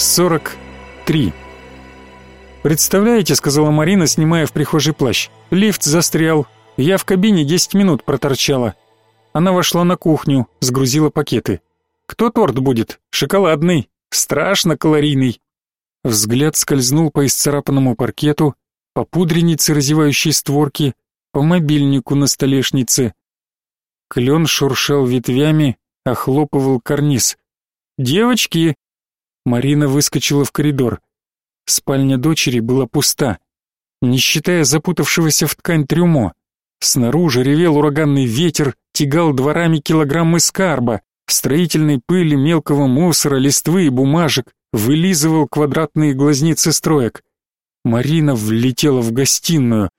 43. «Представляете», — сказала Марина, снимая в прихожей плащ, — «лифт застрял. Я в кабине 10 минут проторчала». Она вошла на кухню, сгрузила пакеты. «Кто торт будет? Шоколадный. Страшно калорийный». Взгляд скользнул по исцарапанному паркету, по пудренице, разевающей створки, по мобильнику на столешнице. Клен шуршал ветвями, охлопывал карниз. «Девочки!» Марина выскочила в коридор. Спальня дочери была пуста, не считая запутавшегося в ткань трюмо. Снаружи ревел ураганный ветер, тягал дворами килограммы скарба, строительной пыли, мелкого мусора, листвы и бумажек, вылизывал квадратные глазницы строек. Марина влетела в гостиную.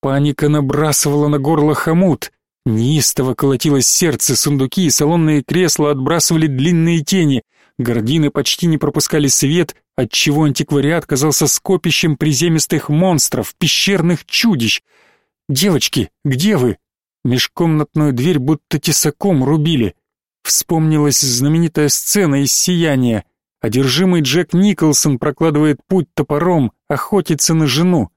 Паника набрасывала на горло хомут. Неистово колотилось сердце, сундуки и салонные кресла отбрасывали длинные тени, гардины почти не пропускали свет, отчего антиквариат казался скопищем приземистых монстров, пещерных чудищ. «Девочки, где вы?» Межкомнатную дверь будто тесаком рубили. Вспомнилась знаменитая сцена из «Сияния». Одержимый Джек Николсон прокладывает путь топором, охотится на жену.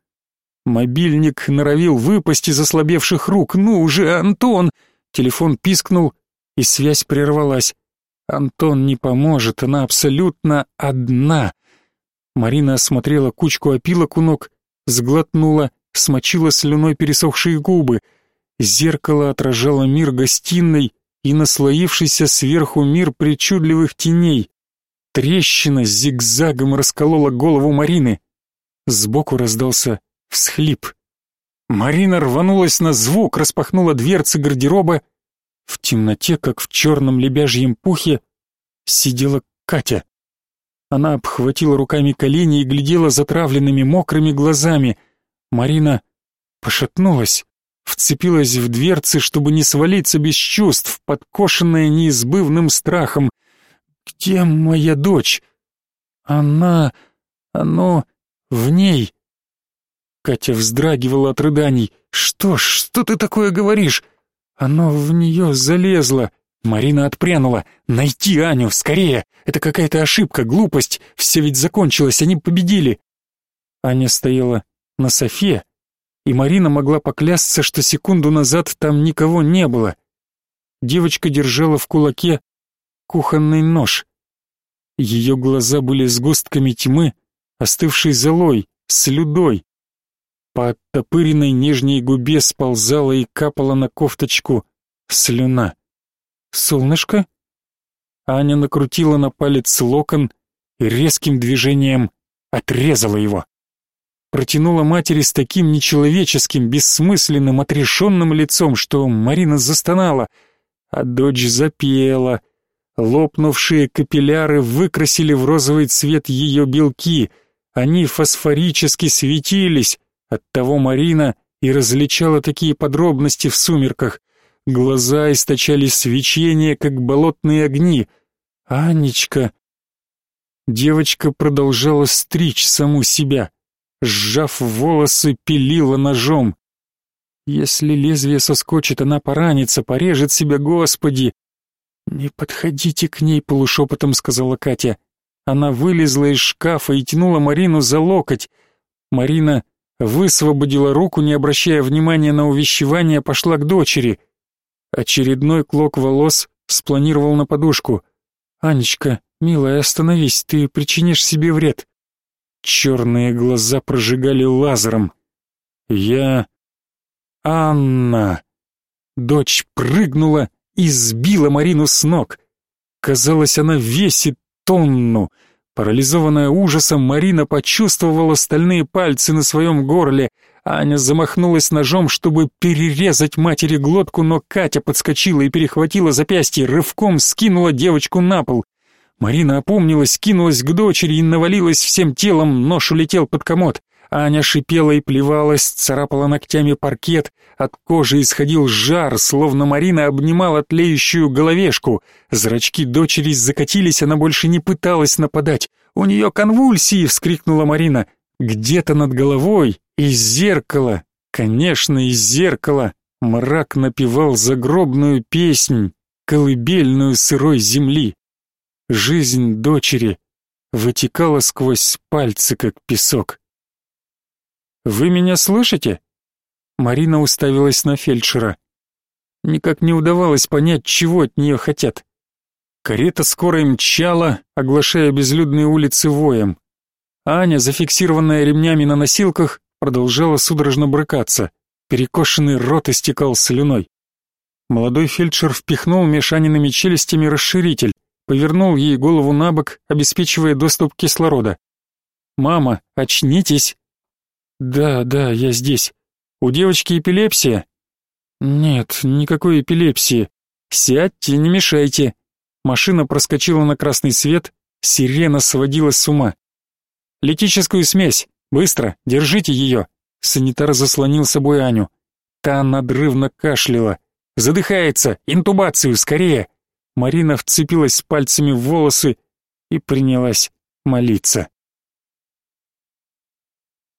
Мобильник норовил выпасть из ослабевших рук. «Ну уже, Антон!» Телефон пискнул, и связь прервалась. Антон не поможет, она абсолютно одна. Марина осмотрела кучку опилок у ног, сглотнула, смочила слюной пересохшие губы. Зеркало отражало мир гостиной и наслоившийся сверху мир причудливых теней. Трещина зигзагом расколола голову Марины. Сбоку раздался всхлип. Марина рванулась на звук, распахнула дверцы гардероба. В темноте, как в черном лебяжьем пухе, сидела Катя. Она обхватила руками колени и глядела затравленными мокрыми глазами. Марина пошатнулась, вцепилась в дверцы, чтобы не свалиться без чувств, подкошенная неизбывным страхом. «Где моя дочь?» «Она... оно... в ней...» Катя вздрагивала от рыданий. «Что ж, что ты такое говоришь?» «Оно в нее залезло!» Марина отпрянула. «Найти Аню, скорее! Это какая-то ошибка, глупость! Все ведь закончилось, они победили!» Аня стояла на софе, и Марина могла поклясться, что секунду назад там никого не было. Девочка держала в кулаке кухонный нож. Ее глаза были сгустками тьмы, остывшей золой, слюдой. По оттопыренной нижней губе сползала и капала на кофточку слюна. «Солнышко?» Аня накрутила на палец локон и резким движением отрезала его. Протянула матери с таким нечеловеческим, бессмысленным, отрешенным лицом, что Марина застонала, а дочь запела. Лопнувшие капилляры выкрасили в розовый цвет ее белки, они фосфорически светились, Оттого Марина и различала такие подробности в сумерках. Глаза источали свечение, как болотные огни. «Анечка!» Девочка продолжала стричь саму себя. Сжав волосы, пилила ножом. Если лезвие соскочит, она поранится, порежет себя, Господи! «Не подходите к ней», — полушепотом сказала Катя. Она вылезла из шкафа и тянула Марину за локоть. Марина высвободила руку, не обращая внимания на увещевание, пошла к дочери. Очередной клок волос спланировал на подушку. «Анечка, милая, остановись, ты причинишь себе вред». Черные глаза прожигали лазером. «Я... Анна...» Дочь прыгнула и сбила Марину с ног. Казалось, она весит тонну. Парализованная ужасом, Марина почувствовала стальные пальцы на своем горле. Аня замахнулась ножом, чтобы перерезать матери глотку, но Катя подскочила и перехватила запястье, рывком скинула девочку на пол. Марина опомнилась, кинулась к дочери и навалилась всем телом, нож улетел под комод. Аня шипела и плевалась, царапала ногтями паркет, от кожи исходил жар, словно Марина обнимала тлеющую головешку. Зрачки дочери закатились, она больше не пыталась нападать. «У нее конвульсии!» — вскрикнула Марина. Где-то над головой, из зеркала, конечно, из зеркала, мрак напевал загробную песнь, колыбельную сырой земли. Жизнь дочери вытекала сквозь пальцы, как песок. «Вы меня слышите?» Марина уставилась на фельдшера. Никак не удавалось понять, чего от нее хотят. Карета скоро мчала, оглашая безлюдные улицы воем. Аня, зафиксированная ремнями на носилках, продолжала судорожно брыкаться. Перекошенный рот истекал слюной. Молодой фельдшер впихнул Мишаниными челюстями расширитель, повернул ей голову на бок, обеспечивая доступ кислорода. «Мама, очнитесь!» «Да, да, я здесь. У девочки эпилепсия?» «Нет, никакой эпилепсии. Сядьте, не мешайте. Машина проскочила на красный свет, сирена сводила с ума. «Летическую смесь! Быстро! Держите ее!» Санитар заслонил собой Аню. Та надрывно кашляла. «Задыхается! Интубацию! Скорее!» Марина вцепилась пальцами в волосы и принялась молиться.